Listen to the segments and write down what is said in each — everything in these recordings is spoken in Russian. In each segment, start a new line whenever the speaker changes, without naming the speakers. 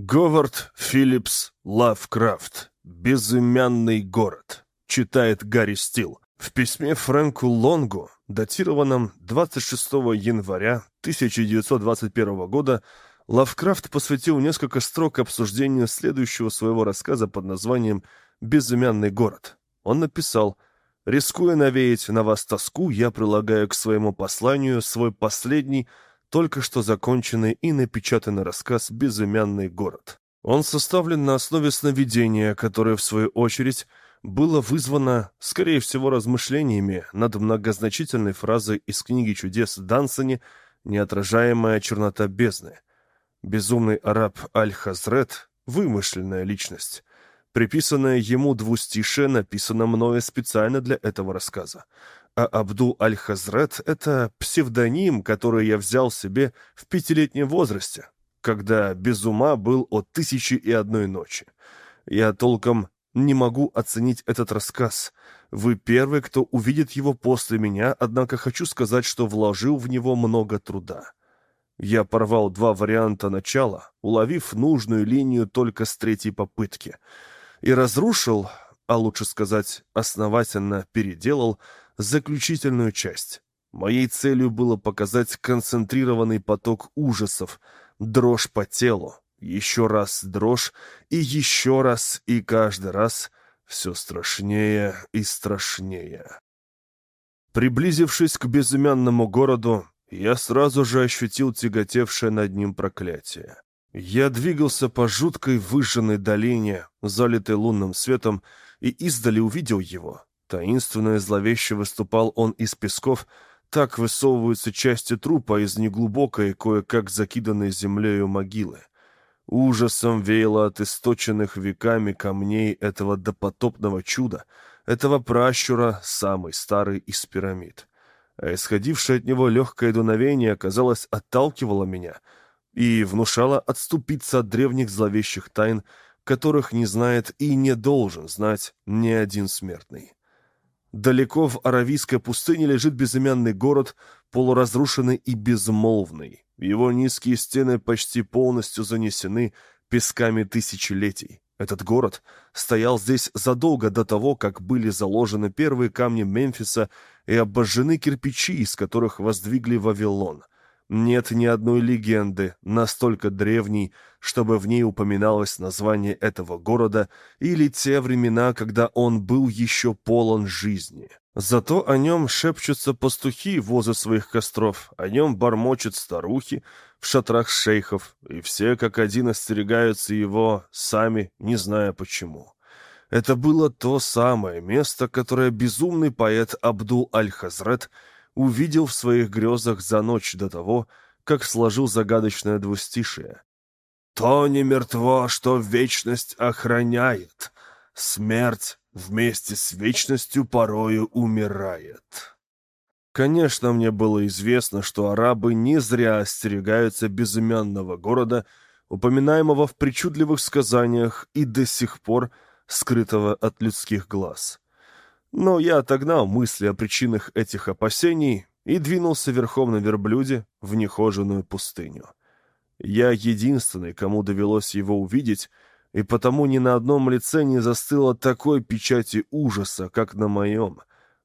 Говард Филлипс Лавкрафт. «Безымянный город», читает Гарри Стил. В письме Фрэнку Лонгу, датированном 26 января 1921 года, Лавкрафт посвятил несколько строк обсуждению следующего своего рассказа под названием «Безымянный город». Он написал «Рискуя навеять на вас тоску, я прилагаю к своему посланию свой последний, только что законченный и напечатанный рассказ «Безымянный город». Он составлен на основе сновидения, которое, в свою очередь, было вызвано, скорее всего, размышлениями над многозначительной фразой из книги чудес Дансони «Неотражаемая чернота бездны». Безумный араб Аль-Хазрет — вымышленная личность. Приписанное ему двустишее написано мною специально для этого рассказа а Абдул Аль-Хазрет — это псевдоним, который я взял себе в пятилетнем возрасте, когда без ума был от тысячи и одной ночи. Я толком не могу оценить этот рассказ. Вы первый, кто увидит его после меня, однако хочу сказать, что вложил в него много труда. Я порвал два варианта начала, уловив нужную линию только с третьей попытки, и разрушил, а лучше сказать, основательно переделал заключительную часть. Моей целью было показать концентрированный поток ужасов, дрожь по телу, еще раз дрожь и еще раз, и каждый раз все страшнее и страшнее. Приблизившись к безымянному городу, я сразу же ощутил тяготевшее над ним проклятие. Я двигался по жуткой выжженной долине, залитой лунным светом, и издали увидел его, Таинственно и зловеще выступал он из песков, так высовываются части трупа из неглубокой, кое-как закиданной землею могилы. Ужасом веяло от источенных веками камней этого допотопного чуда, этого пращура, самый старый из пирамид. А исходившее от него легкое дуновение, казалось, отталкивало меня и внушало отступиться от древних зловещих тайн, которых не знает и не должен знать ни один смертный. Далеко в Аравийской пустыне лежит безымянный город, полуразрушенный и безмолвный. Его низкие стены почти полностью занесены песками тысячелетий. Этот город стоял здесь задолго до того, как были заложены первые камни Мемфиса и обожжены кирпичи, из которых воздвигли Вавилон — нет ни одной легенды, настолько древней, чтобы в ней упоминалось название этого города или те времена, когда он был еще полон жизни. Зато о нем шепчутся пастухи возле своих костров, о нем бормочут старухи в шатрах шейхов, и все как один остерегаются его, сами не зная почему. Это было то самое место, которое безумный поэт Абдул Аль-Хазрет – увидел в своих грезах за ночь до того, как сложил загадочное двустишие. «То не мертво, что вечность охраняет, смерть вместе с вечностью порою умирает». Конечно, мне было известно, что арабы не зря остерегаются безымянного города, упоминаемого в причудливых сказаниях и до сих пор скрытого от людских глаз. Но я отогнал мысли о причинах этих опасений и двинулся верхом на верблюде в нехоженную пустыню. Я единственный, кому довелось его увидеть, и потому ни на одном лице не застыло такой печати ужаса, как на моем.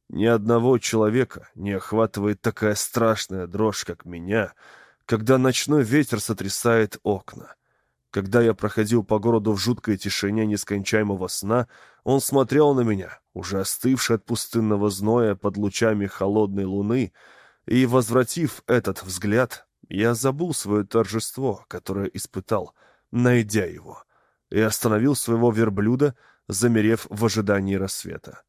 Ни одного человека не охватывает такая страшная дрожь, как меня, когда ночной ветер сотрясает окна. Когда я проходил по городу в жуткой тишине нескончаемого сна, он смотрел на меня, уже остывший от пустынного зноя под лучами холодной луны, и, возвратив этот взгляд, я забыл свое торжество, которое испытал, найдя его, и остановил своего верблюда, замерев в ожидании рассвета.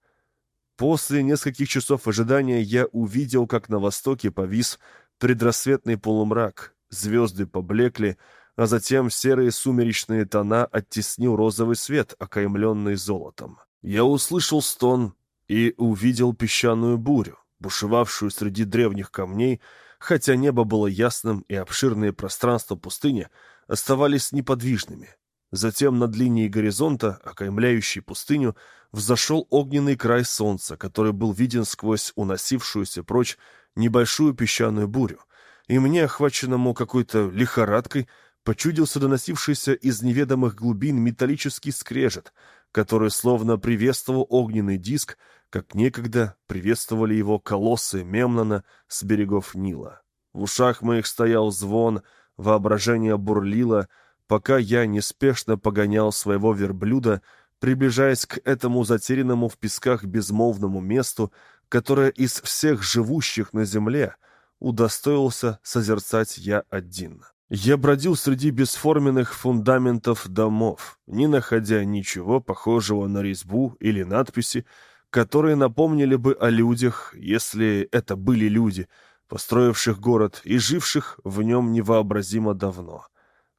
После нескольких часов ожидания я увидел, как на востоке повис предрассветный полумрак, звезды поблекли, а затем серые сумеречные тона оттеснил розовый свет, окаймленный золотом. Я услышал стон и увидел песчаную бурю, бушевавшую среди древних камней, хотя небо было ясным и обширные пространства пустыни оставались неподвижными. Затем над линией горизонта, окаймляющей пустыню, взошел огненный край солнца, который был виден сквозь уносившуюся прочь небольшую песчаную бурю, и мне, охваченному какой-то лихорадкой, почудился доносившийся из неведомых глубин металлический скрежет, который словно приветствовал огненный диск, как некогда приветствовали его колоссы Мемнона с берегов Нила. В ушах моих стоял звон, воображение бурлило, пока я неспешно погонял своего верблюда, приближаясь к этому затерянному в песках безмолвному месту, которое из всех живущих на земле удостоился созерцать я один. Я бродил среди бесформенных фундаментов домов, не находя ничего похожего на резьбу или надписи, которые напомнили бы о людях, если это были люди, построивших город и живших в нем невообразимо давно.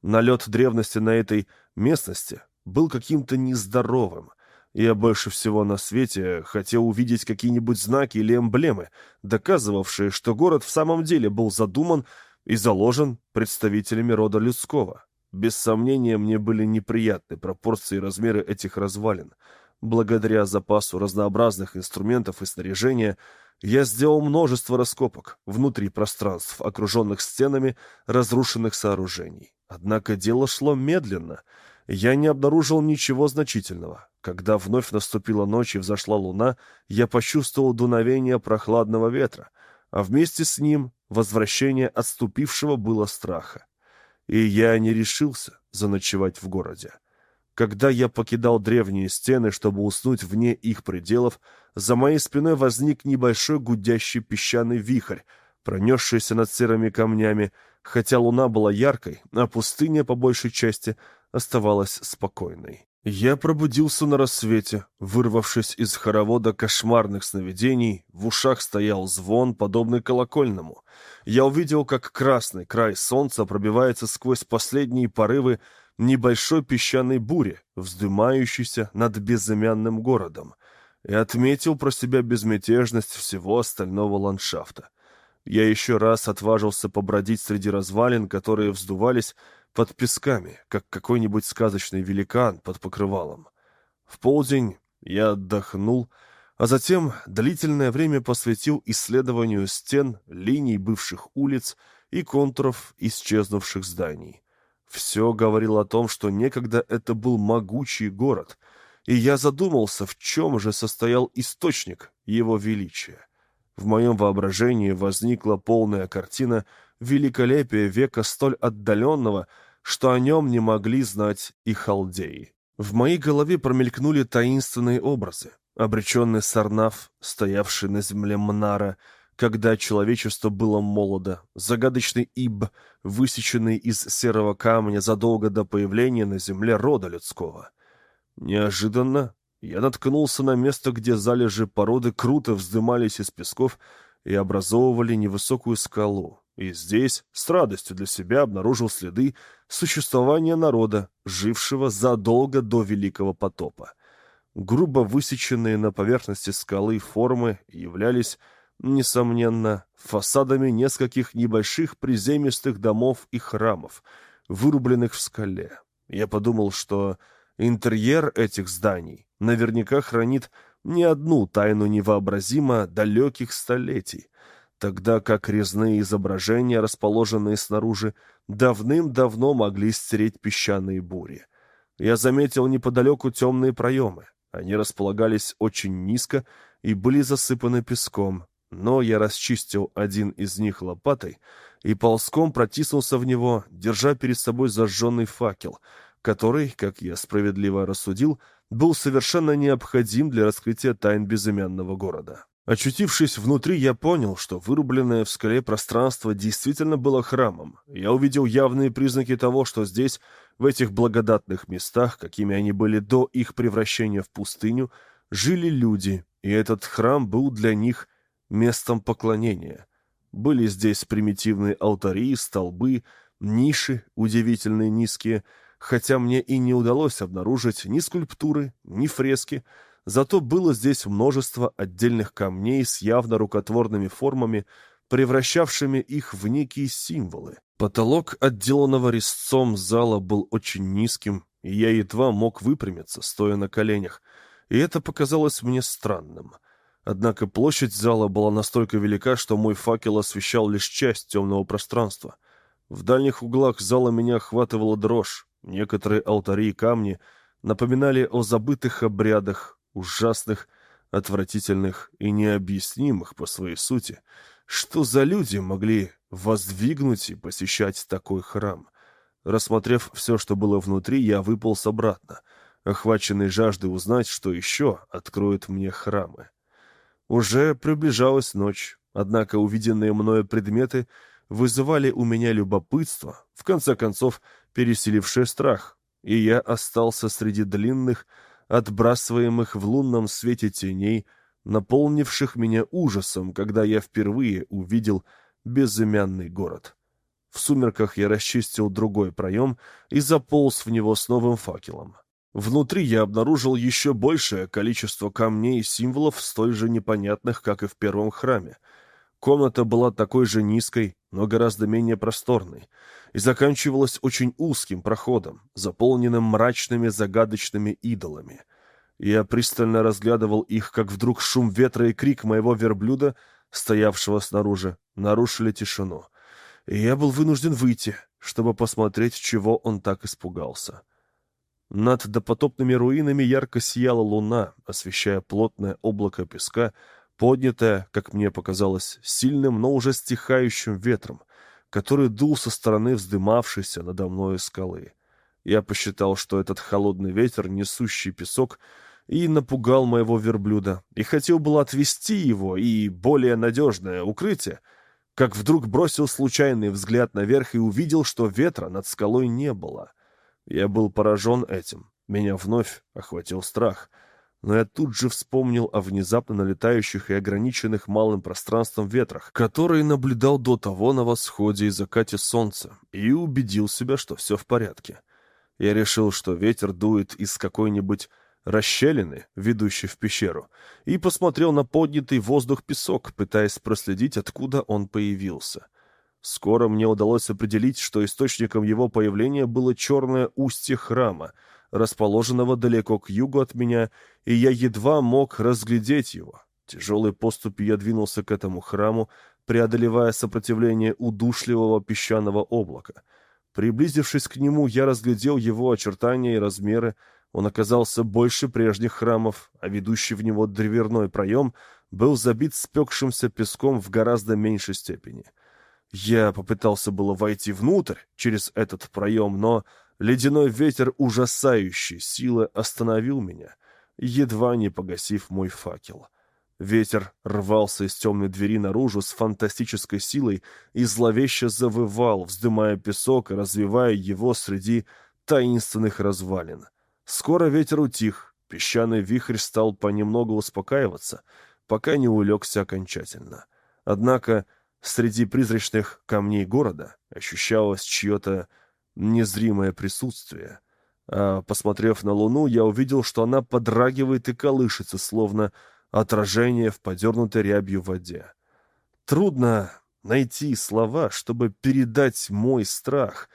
Налет древности на этой местности был каким-то нездоровым. Я больше всего на свете хотел увидеть какие-нибудь знаки или эмблемы, доказывавшие, что город в самом деле был задуман и заложен представителями рода людского. Без сомнения, мне были неприятны пропорции и размеры этих развалин. Благодаря запасу разнообразных инструментов и снаряжения, я сделал множество раскопок внутри пространств, окруженных стенами разрушенных сооружений. Однако дело шло медленно. Я не обнаружил ничего значительного. Когда вновь наступила ночь и взошла луна, я почувствовал дуновение прохладного ветра, а вместе с ним возвращение отступившего было страха. И я не решился заночевать в городе. Когда я покидал древние стены, чтобы уснуть вне их пределов, за моей спиной возник небольшой гудящий песчаный вихрь, пронесшийся над серыми камнями, хотя луна была яркой, а пустыня, по большей части, оставалась спокойной. Я пробудился на рассвете, вырвавшись из хоровода кошмарных сновидений, в ушах стоял звон, подобный колокольному. Я увидел, как красный край солнца пробивается сквозь последние порывы небольшой песчаной бури, вздымающейся над безымянным городом, и отметил про себя безмятежность всего остального ландшафта. Я еще раз отважился побродить среди развалин, которые вздувались под песками, как какой-нибудь сказочный великан под покрывалом. В полдень я отдохнул, а затем длительное время посвятил исследованию стен, линий бывших улиц и контуров исчезнувших зданий. Все говорило о том, что некогда это был могучий город, и я задумался, в чем же состоял источник его величия. В моем воображении возникла полная картина великолепия века столь отдаленного, что о нем не могли знать и халдеи. В моей голове промелькнули таинственные образы. Обреченный Сарнаф, стоявший на земле Мнара, когда человечество было молодо, загадочный Иб, высеченный из серого камня задолго до появления на земле рода людского. Неожиданно я наткнулся на место, где залежи породы круто вздымались из песков и образовывали невысокую скалу. И здесь с радостью для себя обнаружил следы существования народа, жившего задолго до Великого потопа. Грубо высеченные на поверхности скалы формы являлись, несомненно, фасадами нескольких небольших приземистых домов и храмов, вырубленных в скале. Я подумал, что интерьер этих зданий наверняка хранит не одну тайну невообразимо далеких столетий, тогда как резные изображения, расположенные снаружи, давным-давно могли стереть песчаные бури. Я заметил неподалеку темные проемы. Они располагались очень низко и были засыпаны песком, но я расчистил один из них лопатой и ползком протиснулся в него, держа перед собой зажженный факел, который, как я справедливо рассудил, был совершенно необходим для раскрытия тайн безымянного города. Очутившись внутри, я понял, что вырубленное в скале пространство действительно было храмом. Я увидел явные признаки того, что здесь, в этих благодатных местах, какими они были до их превращения в пустыню, жили люди, и этот храм был для них местом поклонения. Были здесь примитивные алтари, столбы, ниши, удивительные низкие, хотя мне и не удалось обнаружить ни скульптуры, ни фрески, зато было здесь множество отдельных камней с явно рукотворными формами, превращавшими их в некие символы. Потолок, отделанного резцом зала, был очень низким, и я едва мог выпрямиться, стоя на коленях, и это показалось мне странным. Однако площадь зала была настолько велика, что мой факел освещал лишь часть темного пространства — В дальних углах зала меня охватывала дрожь. Некоторые алтари и камни напоминали о забытых обрядах, ужасных, отвратительных и необъяснимых по своей сути. Что за люди могли воздвигнуть и посещать такой храм? Рассмотрев все, что было внутри, я выполз обратно, охваченный жаждой узнать, что еще откроют мне храмы. Уже приближалась ночь, однако увиденные мною предметы вызывали у меня любопытство, в конце концов переселившее страх, и я остался среди длинных, отбрасываемых в лунном свете теней, наполнивших меня ужасом, когда я впервые увидел безымянный город. В сумерках я расчистил другой проем и заполз в него с новым факелом. Внутри я обнаружил еще большее количество камней и символов, столь же непонятных, как и в первом храме. Комната была такой же низкой, но гораздо менее просторной, и заканчивалась очень узким проходом, заполненным мрачными загадочными идолами. Я пристально разглядывал их, как вдруг шум ветра и крик моего верблюда, стоявшего снаружи, нарушили тишину. И я был вынужден выйти, чтобы посмотреть, чего он так испугался. — над допотопными руинами ярко сияла луна, освещая плотное облако песка, поднятое, как мне показалось, сильным, но уже стихающим ветром, который дул со стороны вздымавшейся надо мною скалы. Я посчитал, что этот холодный ветер, несущий песок, и напугал моего верблюда, и хотел было отвести его и более надежное укрытие, как вдруг бросил случайный взгляд наверх и увидел, что ветра над скалой не было. Я был поражен этим. Меня вновь охватил страх. Но я тут же вспомнил о внезапно налетающих и ограниченных малым пространством ветрах, которые наблюдал до того на восходе и закате солнца, и убедил себя, что все в порядке. Я решил, что ветер дует из какой-нибудь расщелины, ведущей в пещеру, и посмотрел на поднятый воздух песок, пытаясь проследить, откуда он появился. Скоро мне удалось определить, что источником его появления было черное устье храма, расположенного далеко к югу от меня, и я едва мог разглядеть его. Тяжелой поступью я двинулся к этому храму, преодолевая сопротивление удушливого песчаного облака. Приблизившись к нему, я разглядел его очертания и размеры. Он оказался больше прежних храмов, а ведущий в него дверной проем был забит спекшимся песком в гораздо меньшей степени — я попытался было войти внутрь, через этот проем, но ледяной ветер ужасающей силы остановил меня, едва не погасив мой факел. Ветер рвался из темной двери наружу с фантастической силой и зловеще завывал, вздымая песок и развивая его среди таинственных развалин. Скоро ветер утих, песчаный вихрь стал понемногу успокаиваться, пока не улегся окончательно. Однако Среди призрачных камней города ощущалось чье-то незримое присутствие. А, посмотрев на луну, я увидел, что она подрагивает и колышется, словно отражение в подернутой рябью воде. Трудно найти слова, чтобы передать мой страх,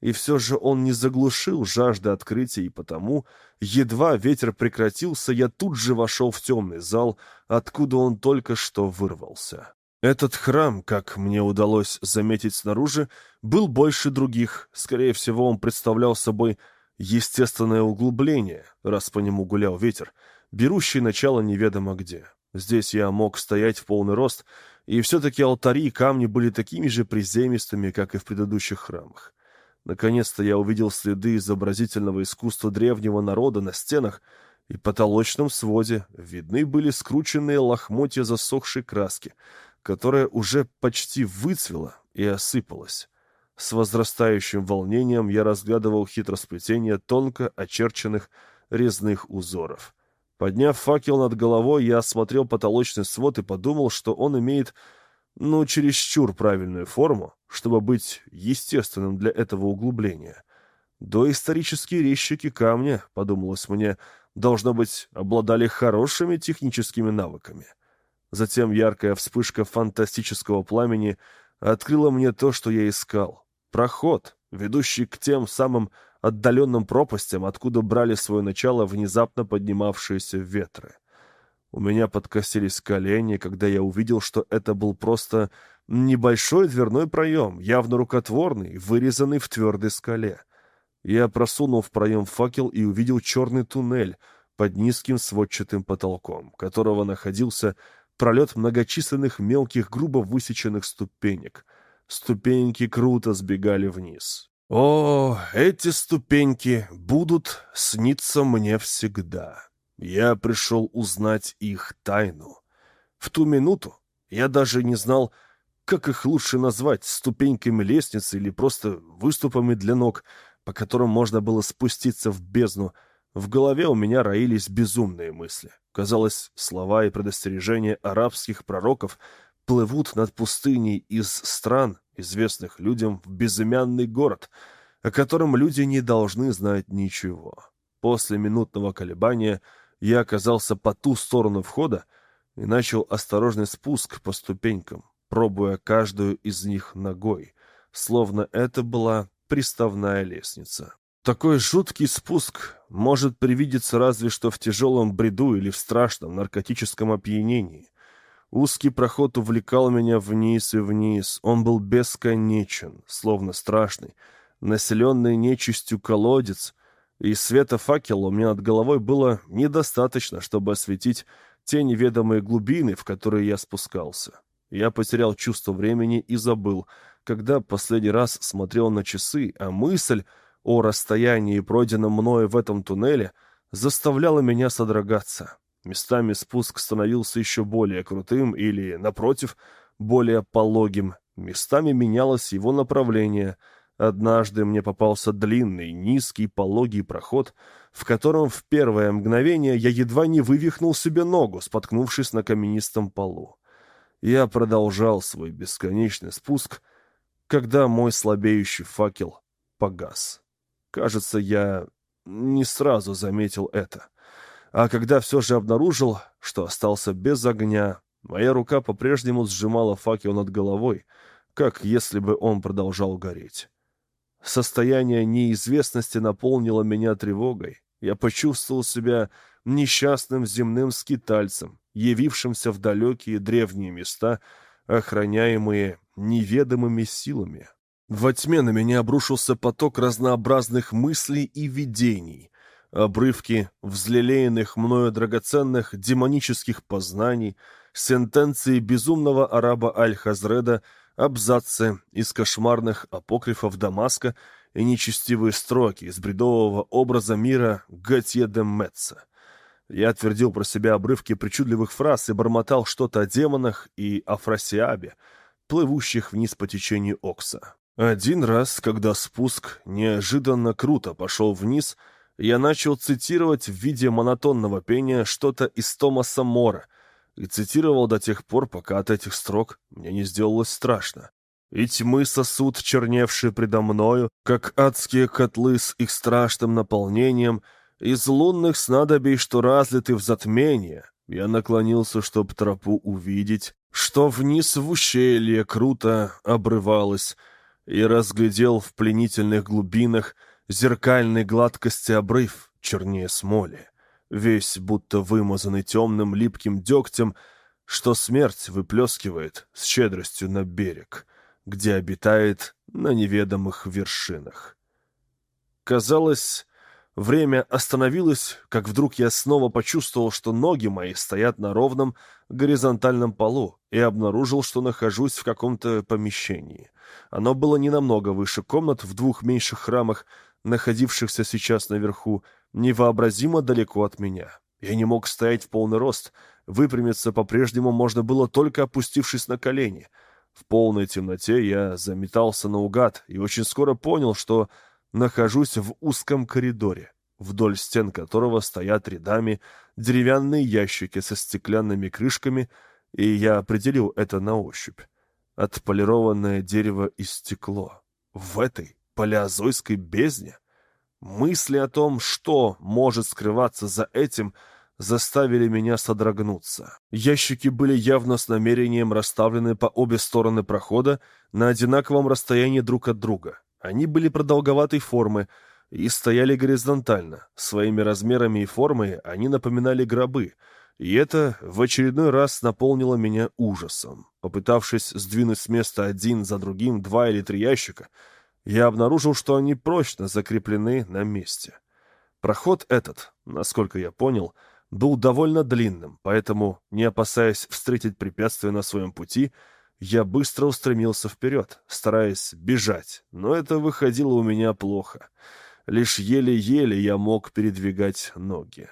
и все же он не заглушил жажды открытия, и потому, едва ветер прекратился, я тут же вошел в темный зал, откуда он только что вырвался. Этот храм, как мне удалось заметить снаружи, был больше других. Скорее всего, он представлял собой естественное углубление, раз по нему гулял ветер, берущий начало неведомо где. Здесь я мог стоять в полный рост, и все-таки алтари и камни были такими же приземистыми, как и в предыдущих храмах. Наконец-то я увидел следы изобразительного искусства древнего народа на стенах и потолочном своде. Видны были скрученные лохмотья засохшей краски — которая уже почти выцвела и осыпалась. С возрастающим волнением я разглядывал хитросплетение тонко очерченных резных узоров. Подняв факел над головой, я осмотрел потолочный свод и подумал, что он имеет, ну, чересчур правильную форму, чтобы быть естественным для этого углубления. Доисторические резчики камня, подумалось мне, должно быть, обладали хорошими техническими навыками. Затем яркая вспышка фантастического пламени открыла мне то, что я искал. Проход, ведущий к тем самым отдаленным пропастям, откуда брали свое начало внезапно поднимавшиеся ветры. У меня подкосились колени, когда я увидел, что это был просто небольшой дверной проем, явно рукотворный, вырезанный в твердой скале. Я просунул в проем факел и увидел черный туннель под низким сводчатым потолком, которого находился пролет многочисленных мелких, грубо высеченных ступенек. Ступеньки круто сбегали вниз. О, эти ступеньки будут сниться мне всегда. Я пришел узнать их тайну. В ту минуту я даже не знал, как их лучше назвать, ступеньками лестницы или просто выступами для ног, по которым можно было спуститься в бездну. В голове у меня роились безумные мысли. Казалось, слова и предостережения арабских пророков плывут над пустыней из стран, известных людям в безымянный город, о котором люди не должны знать ничего. После минутного колебания я оказался по ту сторону входа и начал осторожный спуск по ступенькам, пробуя каждую из них ногой, словно это была приставная лестница. Такой жуткий спуск может привидеться разве что в тяжелом бреду или в страшном наркотическом опьянении. Узкий проход увлекал меня вниз и вниз. Он был бесконечен, словно страшный, населенный нечистью колодец, и света факела у меня над головой было недостаточно, чтобы осветить те неведомые глубины, в которые я спускался. Я потерял чувство времени и забыл, когда последний раз смотрел на часы, а мысль о расстоянии, пройденном мною в этом туннеле, заставляла меня содрогаться. Местами спуск становился еще более крутым или, напротив, более пологим. Местами менялось его направление. Однажды мне попался длинный, низкий, пологий проход, в котором в первое мгновение я едва не вывихнул себе ногу, споткнувшись на каменистом полу. Я продолжал свой бесконечный спуск — когда мой слабеющий факел погас. Кажется, я не сразу заметил это. А когда все же обнаружил, что остался без огня, моя рука по-прежнему сжимала факел над головой, как если бы он продолжал гореть. Состояние неизвестности наполнило меня тревогой. Я почувствовал себя несчастным земным скитальцем, явившимся в далекие древние места, охраняемые неведомыми силами. Во тьме на меня обрушился поток разнообразных мыслей и видений, обрывки взлелеянных мною драгоценных демонических познаний, сентенции безумного араба Аль-Хазреда, абзацы из кошмарных апокрифов Дамаска и нечестивые строки из бредового образа мира Готье де Метца. Я твердил про себя обрывки причудливых фраз и бормотал что-то о демонах и Афросиабе, плывущих вниз по течению Окса. Один раз, когда спуск неожиданно круто пошел вниз, я начал цитировать в виде монотонного пения что-то из Томаса Мора и цитировал до тех пор, пока от этих строк мне не сделалось страшно. «И тьмы сосуд, черневший предо мною, как адские котлы с их страшным наполнением, из лунных снадобий, что разлиты в затмение, я наклонился, чтоб тропу увидеть, что вниз в ущелье круто обрывалось, и разглядел в пленительных глубинах зеркальной гладкости обрыв чернее смоли, весь будто вымазанный темным липким дегтем, что смерть выплескивает с щедростью на берег, где обитает на неведомых вершинах. Казалось, Время остановилось, как вдруг я снова почувствовал, что ноги мои стоят на ровном горизонтальном полу, и обнаружил, что нахожусь в каком-то помещении. Оно было не намного выше комнат в двух меньших храмах, находившихся сейчас наверху, невообразимо далеко от меня. Я не мог стоять в полный рост, выпрямиться по-прежнему можно было только опустившись на колени. В полной темноте я заметался наугад и очень скоро понял, что нахожусь в узком коридоре, вдоль стен которого стоят рядами деревянные ящики со стеклянными крышками, и я определил это на ощупь. Отполированное дерево и стекло. В этой палеозойской бездне мысли о том, что может скрываться за этим, заставили меня содрогнуться. Ящики были явно с намерением расставлены по обе стороны прохода на одинаковом расстоянии друг от друга — они были продолговатой формы и стояли горизонтально. Своими размерами и формой они напоминали гробы, И это в очередной раз наполнило меня ужасом. Попытавшись сдвинуть с места один за другим два или три ящика, я обнаружил, что они прочно закреплены на месте. Проход этот, насколько я понял, был довольно длинным, поэтому, не опасаясь встретить препятствия на своем пути, я быстро устремился вперед, стараясь бежать, но это выходило у меня плохо. Лишь еле-еле я мог передвигать ноги.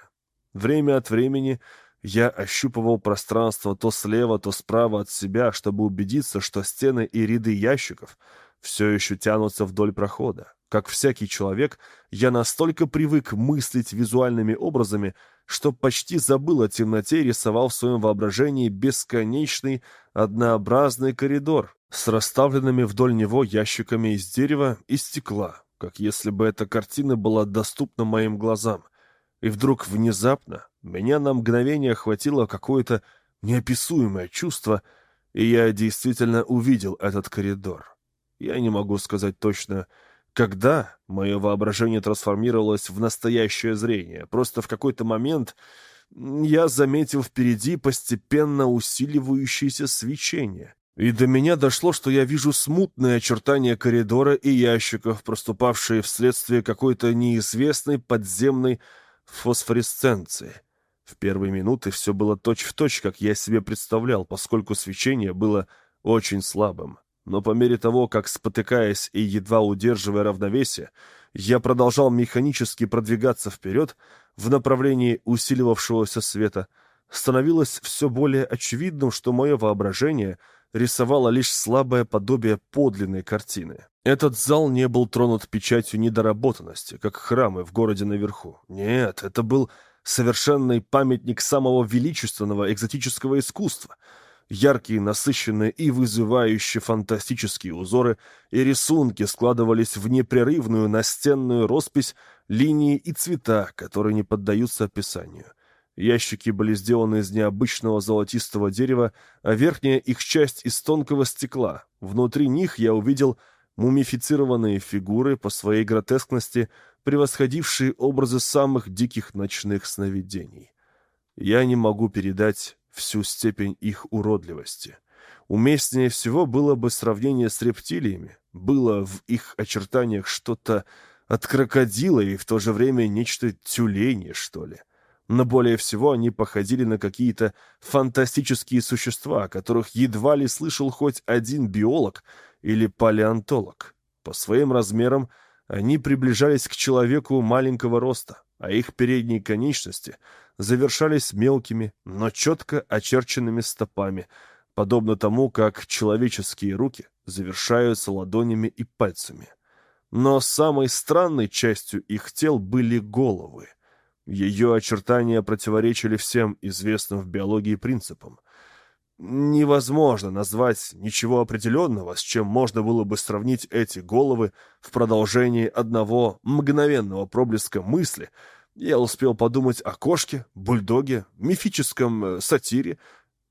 Время от времени я ощупывал пространство то слева, то справа от себя, чтобы убедиться, что стены и ряды ящиков все еще тянутся вдоль прохода. Как всякий человек, я настолько привык мыслить визуальными образами, что почти забыл о темноте рисовал в своем воображении бесконечный однообразный коридор с расставленными вдоль него ящиками из дерева и стекла, как если бы эта картина была доступна моим глазам. И вдруг внезапно меня на мгновение охватило какое-то неописуемое чувство, и я действительно увидел этот коридор. Я не могу сказать точно, когда мое воображение трансформировалось в настоящее зрение. Просто в какой-то момент я заметил впереди постепенно усиливающееся свечение. И до меня дошло, что я вижу смутные очертания коридора и ящиков, проступавшие вследствие какой-то неизвестной подземной фосфоресценции. В первые минуты все было точь-в-точь, точь, как я себе представлял, поскольку свечение было очень слабым но по мере того, как, спотыкаясь и едва удерживая равновесие, я продолжал механически продвигаться вперед в направлении усиливавшегося света, становилось все более очевидным, что мое воображение рисовало лишь слабое подобие подлинной картины. Этот зал не был тронут печатью недоработанности, как храмы в городе наверху. Нет, это был совершенный памятник самого величественного экзотического искусства — Яркие, насыщенные и вызывающие фантастические узоры и рисунки складывались в непрерывную настенную роспись линии и цвета, которые не поддаются описанию. Ящики были сделаны из необычного золотистого дерева, а верхняя их часть из тонкого стекла. Внутри них я увидел мумифицированные фигуры по своей гротескности, превосходившие образы самых диких ночных сновидений. Я не могу передать всю степень их уродливости. Уместнее всего было бы сравнение с рептилиями. Было в их очертаниях что-то от крокодила и в то же время нечто тюленье, что ли. Но более всего они походили на какие-то фантастические существа, о которых едва ли слышал хоть один биолог или палеонтолог. По своим размерам они приближались к человеку маленького роста, а их передние конечности — завершались мелкими, но четко очерченными стопами, подобно тому, как человеческие руки завершаются ладонями и пальцами. Но самой странной частью их тел были головы. Ее очертания противоречили всем известным в биологии принципам. Невозможно назвать ничего определенного, с чем можно было бы сравнить эти головы в продолжении одного мгновенного проблеска мысли — я успел подумать о кошке, бульдоге, мифическом э, сатире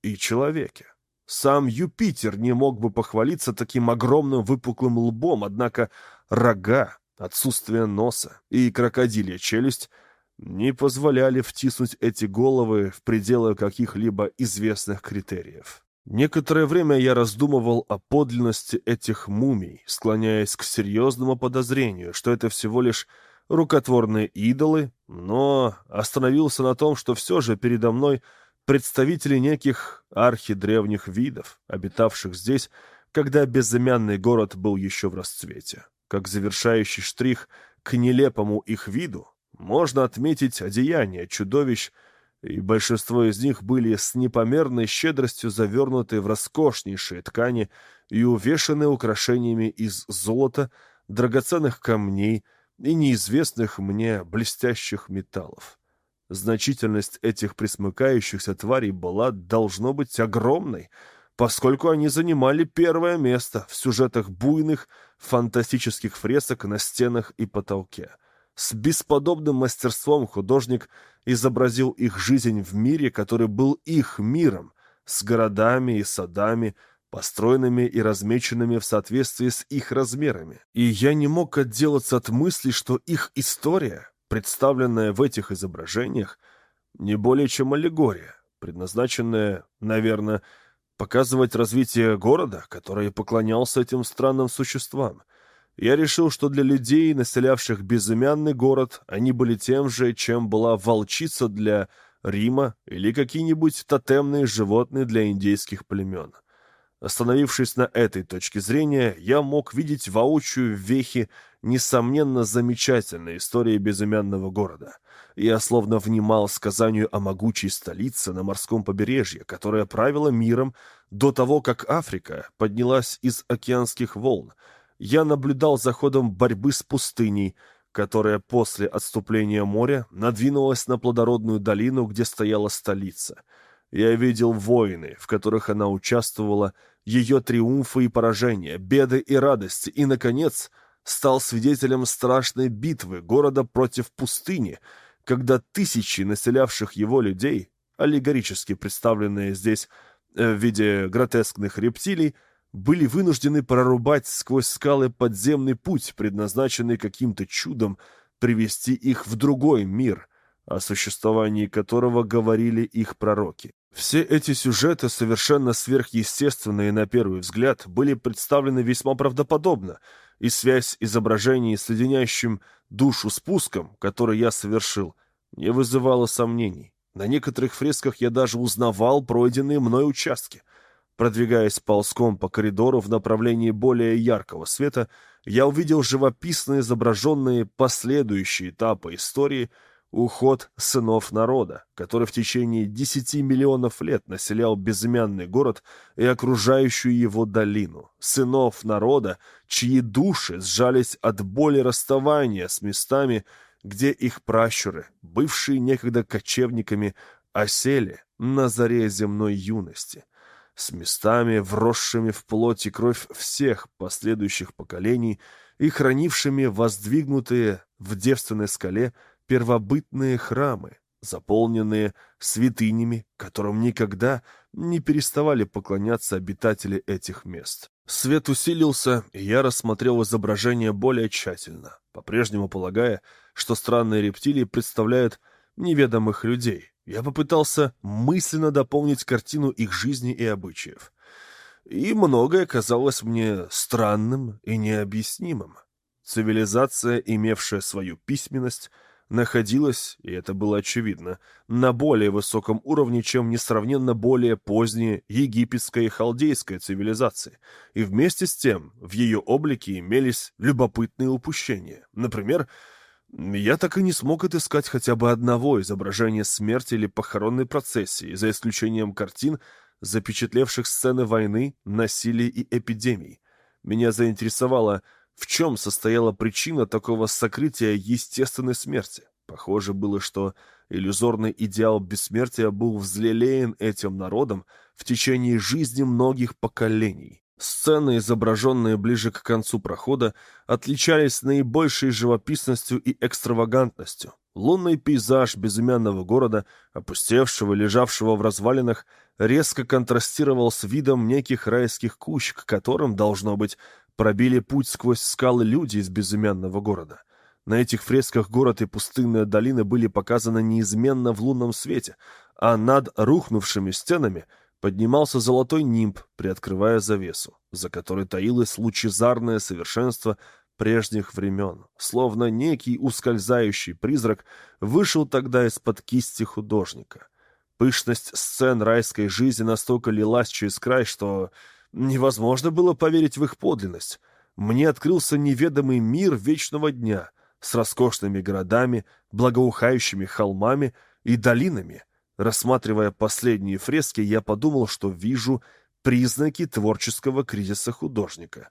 и человеке. Сам Юпитер не мог бы похвалиться таким огромным выпуклым лбом, однако рога, отсутствие носа и крокодилья челюсть не позволяли втиснуть эти головы в пределы каких-либо известных критериев. Некоторое время я раздумывал о подлинности этих мумий, склоняясь к серьезному подозрению, что это всего лишь рукотворные идолы, но остановился на том, что все же передо мной представители неких архидревних видов, обитавших здесь, когда безымянный город был еще в расцвете. Как завершающий штрих к нелепому их виду можно отметить одеяния чудовищ, и большинство из них были с непомерной щедростью завернуты в роскошнейшие ткани и увешаны украшениями из золота, драгоценных камней, и неизвестных мне блестящих металлов. Значительность этих присмыкающихся тварей была, должно быть, огромной, поскольку они занимали первое место в сюжетах буйных, фантастических фресок на стенах и потолке. С бесподобным мастерством художник изобразил их жизнь в мире, который был их миром, с городами и садами, построенными и размеченными в соответствии с их размерами. И я не мог отделаться от мысли, что их история, представленная в этих изображениях, не более чем аллегория, предназначенное, наверное, показывать развитие города, который поклонялся этим странным существам. Я решил, что для людей, населявших безымянный город, они были тем же, чем была волчица для Рима или какие-нибудь тотемные животные для индейских племен. Остановившись на этой точке зрения, я мог видеть воочию вехи несомненно замечательной истории безымянного города. Я словно внимал сказанию о могучей столице на морском побережье, которая правила миром до того, как Африка поднялась из океанских волн. Я наблюдал за ходом борьбы с пустыней, которая после отступления моря надвинулась на плодородную долину, где стояла столица. Я видел войны, в которых она участвовала, ее триумфы и поражения, беды и радости, и, наконец, стал свидетелем страшной битвы города против пустыни, когда тысячи населявших его людей, аллегорически представленные здесь э, в виде гротескных рептилий, были вынуждены прорубать сквозь скалы подземный путь, предназначенный каким-то чудом привести их в другой мир, о существовании которого говорили их пророки. Все эти сюжеты, совершенно сверхъестественные на первый взгляд, были представлены весьма правдоподобно, и связь изображений с леденящим душу спуском, который я совершил, не вызывала сомнений. На некоторых фресках я даже узнавал пройденные мной участки. Продвигаясь ползком по коридору в направлении более яркого света, я увидел живописно изображенные последующие этапы истории — уход сынов народа, который в течение десяти миллионов лет населял безымянный город и окружающую его долину, сынов народа, чьи души сжались от боли расставания с местами, где их пращуры, бывшие некогда кочевниками, осели на заре земной юности, с местами, вросшими в плоть и кровь всех последующих поколений и хранившими воздвигнутые в девственной скале первобытные храмы, заполненные святынями, которым никогда не переставали поклоняться обитатели этих мест. Свет усилился, и я рассмотрел изображение более тщательно, по-прежнему полагая, что странные рептилии представляют неведомых людей. Я попытался мысленно дополнить картину их жизни и обычаев. И многое казалось мне странным и необъяснимым. Цивилизация, имевшая свою письменность, находилась, и это было очевидно, на более высоком уровне, чем несравненно более поздние египетская и халдейская цивилизации, и вместе с тем в ее облике имелись любопытные упущения. Например, я так и не смог отыскать хотя бы одного изображения смерти или похоронной процессии, за исключением картин, запечатлевших сцены войны, насилия и эпидемий. Меня заинтересовало – в чем состояла причина такого сокрытия естественной смерти? Похоже было, что иллюзорный идеал бессмертия был взлелеен этим народом в течение жизни многих поколений. Сцены, изображенные ближе к концу прохода, отличались наибольшей живописностью и экстравагантностью. Лунный пейзаж безымянного города, опустевшего, лежавшего в развалинах, резко контрастировал с видом неких райских кущ, к которым, должно быть, пробили путь сквозь скалы люди из безымянного города. На этих фресках город и пустынная долина были показаны неизменно в лунном свете, а над рухнувшими стенами поднимался золотой нимб, приоткрывая завесу, за которой таилось лучезарное совершенство прежних времен, словно некий ускользающий призрак вышел тогда из-под кисти художника. Пышность сцен райской жизни настолько лилась через край, что Невозможно было поверить в их подлинность. Мне открылся неведомый мир вечного дня с роскошными городами, благоухающими холмами и долинами. Рассматривая последние фрески, я подумал, что вижу признаки творческого кризиса художника.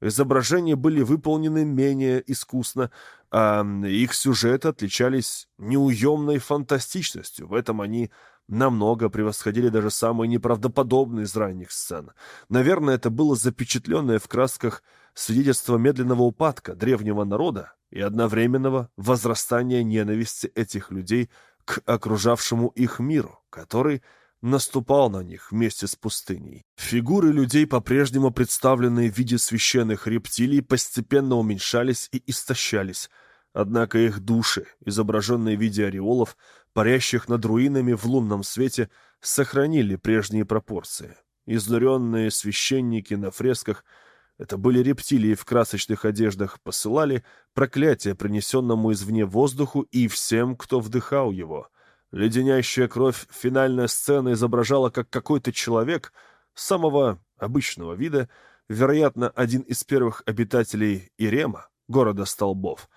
Изображения были выполнены менее искусно, а их сюжеты отличались неуемной фантастичностью. В этом они намного превосходили даже самые неправдоподобные из ранних сцен. Наверное, это было запечатленное в красках свидетельство медленного упадка древнего народа и одновременного возрастания ненависти этих людей к окружавшему их миру, который наступал на них вместе с пустыней. Фигуры людей, по-прежнему представленные в виде священных рептилий, постепенно уменьшались и истощались, Однако их души, изображенные в виде ореолов, парящих над руинами в лунном свете, сохранили прежние пропорции. Изнуренные священники на фресках — это были рептилии в красочных одеждах, посылали проклятие принесенному извне воздуху и всем, кто вдыхал его. Леденящая кровь финальная сцена изображала, как какой-то человек самого обычного вида, вероятно, один из первых обитателей Ирема, города столбов,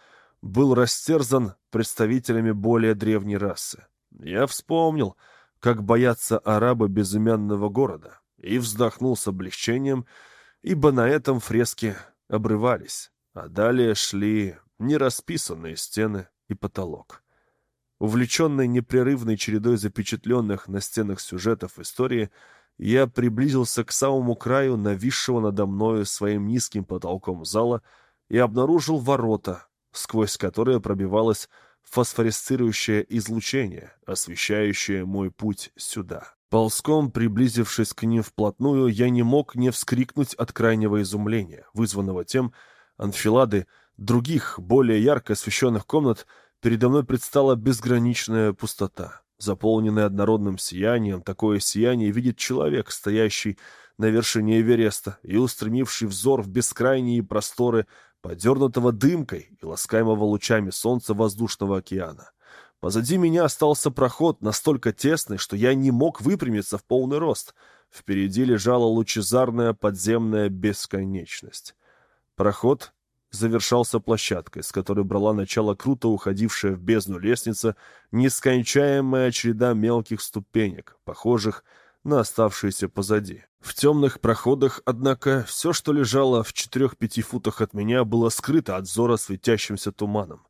был растерзан представителями более древней расы. Я вспомнил, как боятся арабы безымянного города, и вздохнул с облегчением, ибо на этом фрески обрывались, а далее шли нерасписанные стены и потолок. Увлеченный непрерывной чередой запечатленных на стенах сюжетов истории, я приблизился к самому краю нависшего надо мною своим низким потолком зала и обнаружил ворота, сквозь которые пробивалось фосфоресцирующее излучение, освещающее мой путь сюда. Ползком, приблизившись к ним вплотную, я не мог не вскрикнуть от крайнего изумления, вызванного тем, анфилады других, более ярко освещенных комнат, передо мной предстала безграничная пустота, заполненная однородным сиянием. Такое сияние видит человек, стоящий на вершине Эвереста и устремивший взор в бескрайние просторы подернутого дымкой и ласкаемого лучами солнца воздушного океана. Позади меня остался проход настолько тесный, что я не мог выпрямиться в полный рост. Впереди лежала лучезарная подземная бесконечность. Проход завершался площадкой, с которой брала начало круто уходившая в бездну лестница, нескончаемая череда мелких ступенек, похожих на оставшиеся позади. В темных проходах, однако, все, что лежало в четырех-пяти футах от меня, было скрыто от зора светящимся туманом.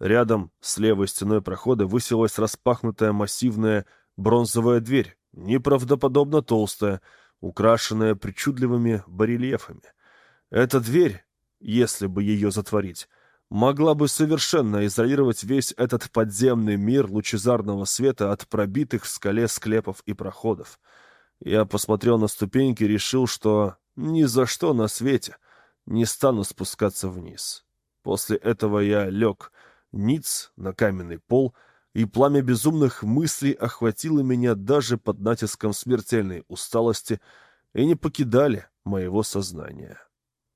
Рядом, с левой стеной прохода, высилась распахнутая массивная бронзовая дверь, неправдоподобно толстая, украшенная причудливыми барельефами. Эта дверь, если бы ее затворить, могла бы совершенно изолировать весь этот подземный мир лучезарного света от пробитых в скале склепов и проходов. Я посмотрел на ступеньки и решил, что ни за что на свете не стану спускаться вниз. После этого я лег ниц на каменный пол, и пламя безумных мыслей охватило меня даже под натиском смертельной усталости и не покидали моего сознания.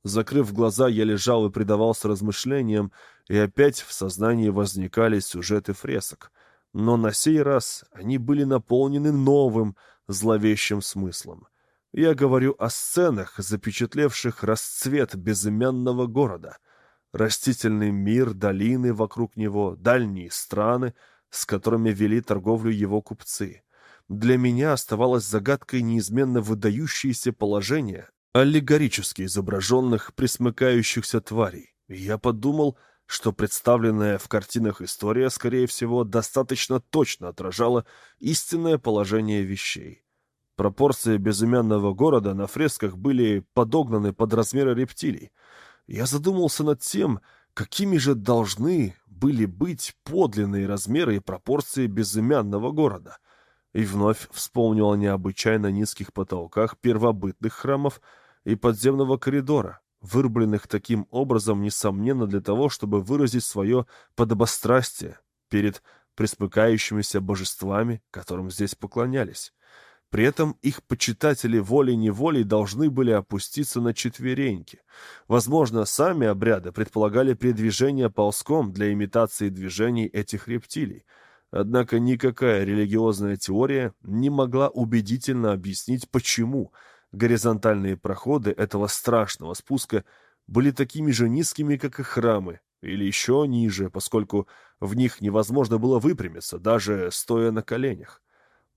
Закрыв глаза, я лежал и предавался размышлениям, и опять в сознании возникали сюжеты фресок. Но на сей раз они были наполнены новым, зловещим смыслом. Я говорю о сценах, запечатлевших расцвет безымянного города — растительный мир, долины вокруг него, дальние страны, с которыми вели торговлю его купцы. Для меня оставалось загадкой неизменно выдающееся положение аллегорически изображенных присмыкающихся тварей. Я подумал, что представленная в картинах история, скорее всего, достаточно точно отражала истинное положение вещей. Пропорции безымянного города на фресках были подогнаны под размеры рептилий, я задумался над тем, какими же должны были быть подлинные размеры и пропорции безымянного города, и вновь вспомнил о необычайно низких потолках первобытных храмов и подземного коридора, вырубленных таким образом, несомненно, для того, чтобы выразить свое подобострастие перед присмыкающимися божествами, которым здесь поклонялись. При этом их почитатели волей-неволей должны были опуститься на четвереньки. Возможно, сами обряды предполагали передвижение ползком для имитации движений этих рептилий. Однако никакая религиозная теория не могла убедительно объяснить, почему горизонтальные проходы этого страшного спуска были такими же низкими, как и храмы, или еще ниже, поскольку в них невозможно было выпрямиться, даже стоя на коленях.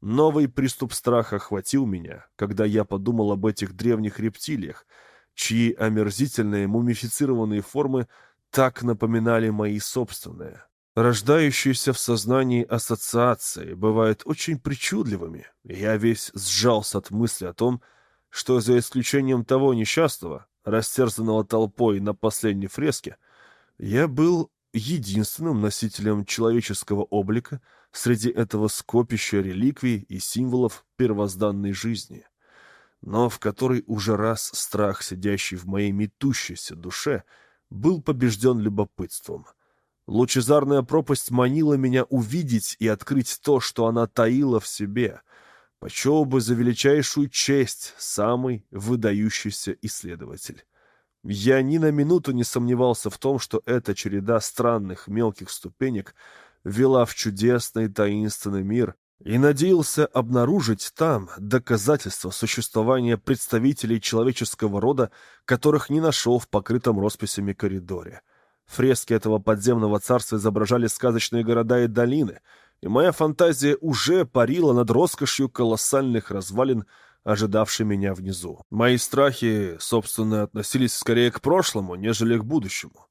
Новый приступ страха охватил меня, когда я подумал об этих древних рептилиях, чьи омерзительные мумифицированные формы так напоминали мои собственные. Рождающиеся в сознании ассоциации бывают очень причудливыми, и я весь сжался от мысли о том, что за исключением того несчастного, растерзанного толпой на последней фреске, я был единственным носителем человеческого облика среди этого скопища реликвий и символов первозданной жизни, но в которой уже раз страх, сидящий в моей метущейся душе, был побежден любопытством. Лучезарная пропасть манила меня увидеть и открыть то, что она таила в себе. Почел бы за величайшую честь самый выдающийся исследователь. Я ни на минуту не сомневался в том, что эта череда странных мелких ступенек вела в чудесный таинственный мир, и надеялся обнаружить там доказательства существования представителей человеческого рода, которых не нашел в покрытом росписями коридоре. Фрески этого подземного царства изображали сказочные города и долины, и моя фантазия уже парила над роскошью колоссальных развалин, ожидавшей меня внизу. Мои страхи, собственно, относились скорее к прошлому, нежели к будущему.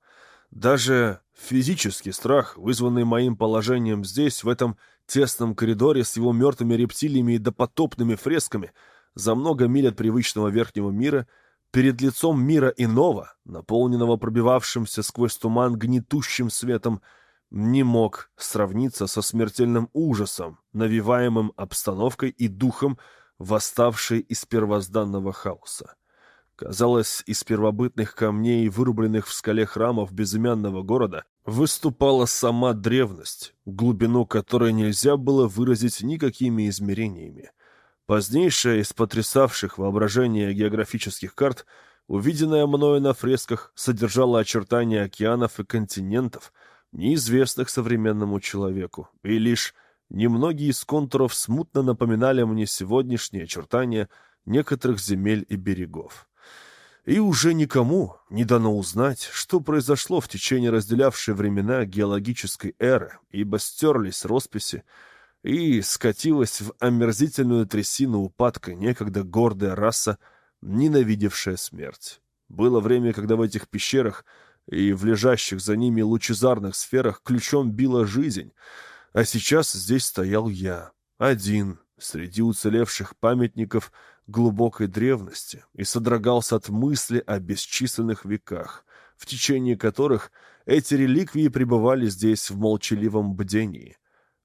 Даже физический страх, вызванный моим положением здесь, в этом тесном коридоре с его мертвыми рептилиями и допотопными фресками, за много миль от привычного верхнего мира, перед лицом мира иного, наполненного пробивавшимся сквозь туман гнетущим светом, не мог сравниться со смертельным ужасом, навиваемым обстановкой и духом, восставшей из первозданного хаоса. Казалось, из первобытных камней, вырубленных в скале храмов безымянного города, выступала сама древность, глубину которой нельзя было выразить никакими измерениями. Позднейшая из потрясавших воображение географических карт, увиденная мною на фресках, содержала очертания океанов и континентов, неизвестных современному человеку, и лишь немногие из контуров смутно напоминали мне сегодняшние очертания некоторых земель и берегов и уже никому не дано узнать, что произошло в течение разделявшей времена геологической эры, ибо стерлись росписи, и скатилась в омерзительную трясину упадка некогда гордая раса, ненавидевшая смерть. Было время, когда в этих пещерах и в лежащих за ними лучезарных сферах ключом била жизнь, а сейчас здесь стоял я, один, среди уцелевших памятников — глубокой древности и содрогался от мысли о бесчисленных веках, в течение которых эти реликвии пребывали здесь в молчаливом бдении.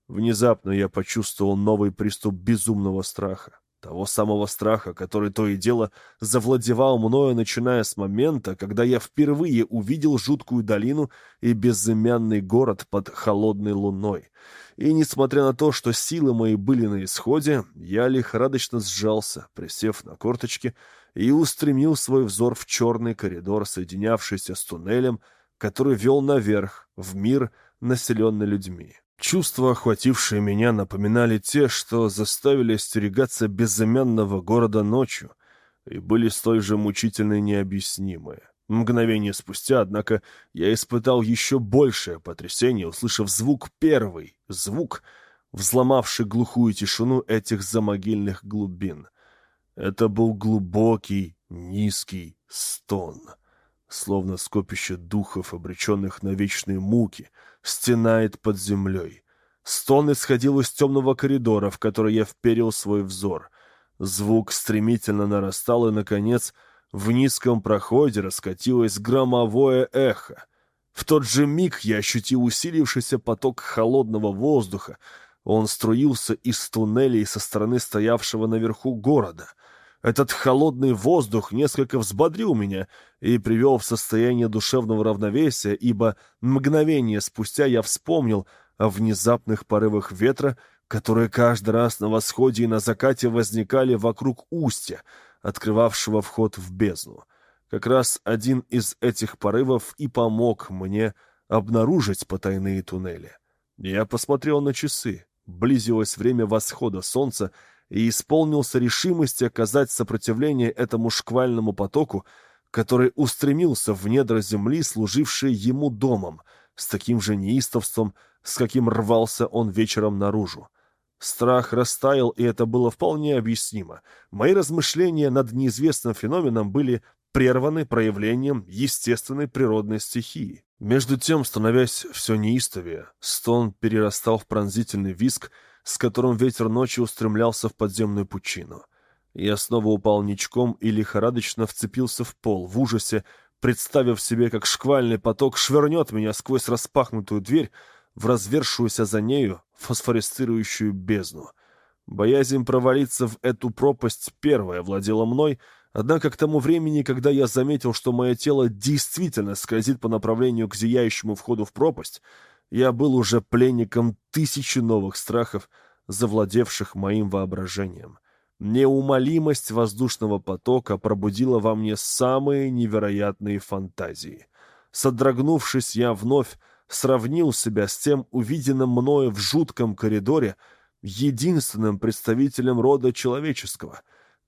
Внезапно я почувствовал новый приступ безумного страха. Того самого страха, который то и дело завладевал мною, начиная с момента, когда я впервые увидел жуткую долину и безымянный город под холодной луной. И, несмотря на то, что силы мои были на исходе, я лихорадочно сжался, присев на корточки, и устремил свой взор в черный коридор, соединявшийся с туннелем, который вел наверх, в мир, населенный людьми. Чувства, охватившие меня, напоминали те, что заставили остерегаться безымянного города ночью, и были столь же мучительно необъяснимые. Мгновение спустя, однако, я испытал еще большее потрясение, услышав звук первый, звук, взломавший глухую тишину этих замогильных глубин. Это был глубокий, низкий стон, словно скопище духов, обреченных на вечные муки, стенает под землей. Стон исходил из темного коридора, в который я вперил свой взор. Звук стремительно нарастал и, наконец, — в низком проходе раскатилось громовое эхо. В тот же миг я ощутил усилившийся поток холодного воздуха. Он струился из туннелей со стороны стоявшего наверху города. Этот холодный воздух несколько взбодрил меня и привел в состояние душевного равновесия, ибо мгновение спустя я вспомнил о внезапных порывах ветра, которые каждый раз на восходе и на закате возникали вокруг устья, открывавшего вход в бездну. Как раз один из этих порывов и помог мне обнаружить потайные туннели. Я посмотрел на часы. Близилось время восхода солнца, и исполнился решимости оказать сопротивление этому шквальному потоку, который устремился в недра земли, служившие ему домом, с таким же неистовством, с каким рвался он вечером наружу. Страх растаял, и это было вполне объяснимо. Мои размышления над неизвестным феноменом были прерваны проявлением естественной природной стихии. Между тем, становясь все неистовее, стон перерастал в пронзительный виск, с которым ветер ночи устремлялся в подземную пучину. Я снова упал ничком и лихорадочно вцепился в пол, в ужасе, представив себе, как шквальный поток швырнет меня сквозь распахнутую дверь, в развершуюся за нею фосфорисцирующую бездну. Боязнь провалиться в эту пропасть первая владела мной, Однако к тому времени, когда я заметил, что мое тело действительно скользит по направлению к зияющему входу в пропасть, я был уже пленником тысячи новых страхов, завладевших моим воображением. Неумолимость воздушного потока пробудила во мне самые невероятные фантазии. Содрогнувшись, я вновь сравнил себя с тем увиденным мною в жутком коридоре, единственным представителем рода человеческого,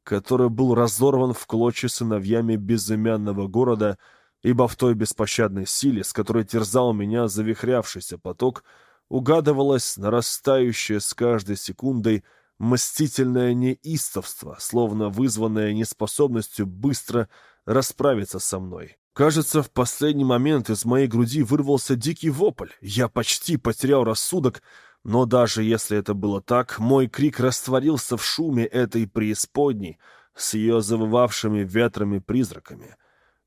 который был разорван в клочья сыновьями безымянного города — ибо в той беспощадной силе, с которой терзал меня завихрявшийся поток, угадывалось нарастающее с каждой секундой мстительное неистовство, словно вызванное неспособностью быстро расправиться со мной. Кажется, в последний момент из моей груди вырвался дикий вопль. Я почти потерял рассудок, но даже если это было так, мой крик растворился в шуме этой преисподней с ее завывавшими ветрами-призраками —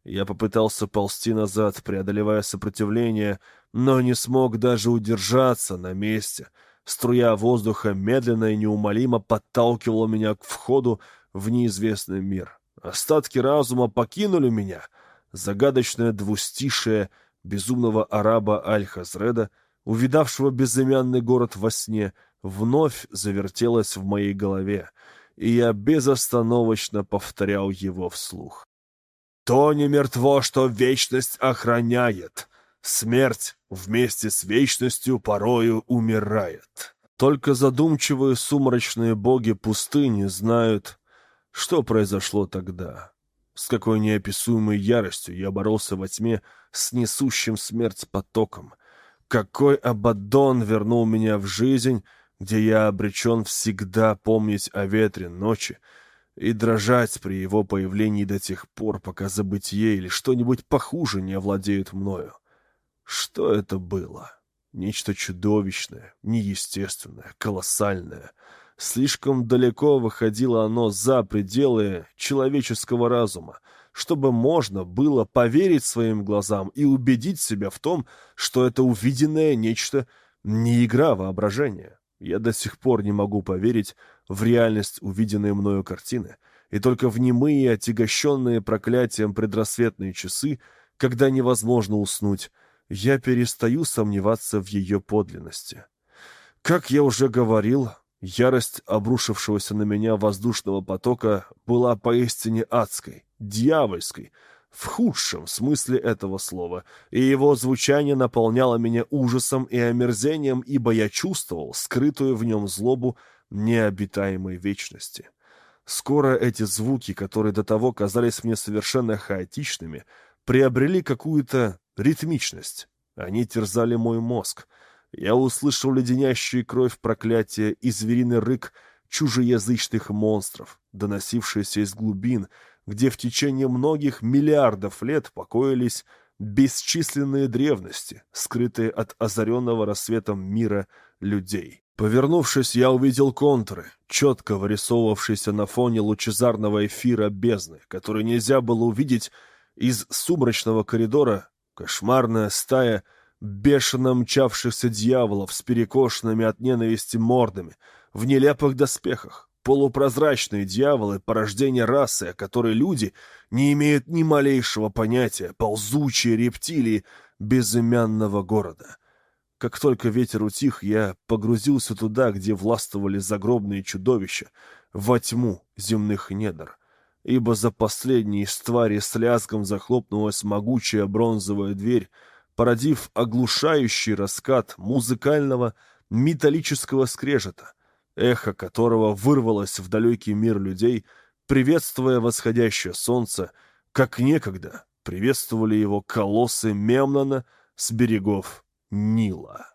я попытался ползти назад, преодолевая сопротивление, но не смог даже удержаться на месте. Струя воздуха медленно и неумолимо подталкивала меня к входу в неизвестный мир. Остатки разума покинули меня. Загадочное двустишее безумного араба Аль-Хазреда, увидавшего безымянный город во сне, вновь завертелось в моей голове, и я безостановочно повторял его вслух. То не мертво, что вечность охраняет. Смерть вместе с вечностью порою умирает. Только задумчивые сумрачные боги пустыни знают, что произошло тогда. С какой неописуемой яростью я боролся во тьме с несущим смерть потоком. Какой Абаддон вернул меня в жизнь, где я обречен всегда помнить о ветре ночи, и дрожать при его появлении до тех пор, пока забытье или что-нибудь похуже не овладеют мною. Что это было? Нечто чудовищное, неестественное, колоссальное. Слишком далеко выходило оно за пределы человеческого разума, чтобы можно было поверить своим глазам и убедить себя в том, что это увиденное нечто не игра воображения. Я до сих пор не могу поверить в реальность увиденной мною картины, и только в немые, отягощенные проклятием предрассветные часы, когда невозможно уснуть, я перестаю сомневаться в ее подлинности. Как я уже говорил, ярость обрушившегося на меня воздушного потока была поистине адской, дьявольской, в худшем смысле этого слова, и его звучание наполняло меня ужасом и омерзением, ибо я чувствовал скрытую в нем злобу необитаемой вечности. Скоро эти звуки, которые до того казались мне совершенно хаотичными, приобрели какую-то ритмичность. Они терзали мой мозг. Я услышал леденящую кровь проклятия и звериный рык чужеязычных монстров, доносившиеся из глубин, где в течение многих миллиардов лет покоились бесчисленные древности, скрытые от озаренного рассветом мира людей. Повернувшись, я увидел контуры, четко вырисовывавшиеся на фоне лучезарного эфира бездны, который нельзя было увидеть из сумрачного коридора, кошмарная стая бешено мчавшихся дьяволов с перекошенными от ненависти мордами, в нелепых доспехах, полупрозрачные дьяволы, порождение расы, о которой люди не имеют ни малейшего понятия, ползучие рептилии безымянного города. Как только ветер утих, я погрузился туда, где властвовали загробные чудовища, во тьму земных недр, ибо за последней из твари с лязгом захлопнулась могучая бронзовая дверь, породив оглушающий раскат музыкального металлического скрежета — эхо которого вырвалось в далекий мир людей, приветствуя восходящее солнце, как некогда приветствовали его колоссы Мемнона с берегов Нила.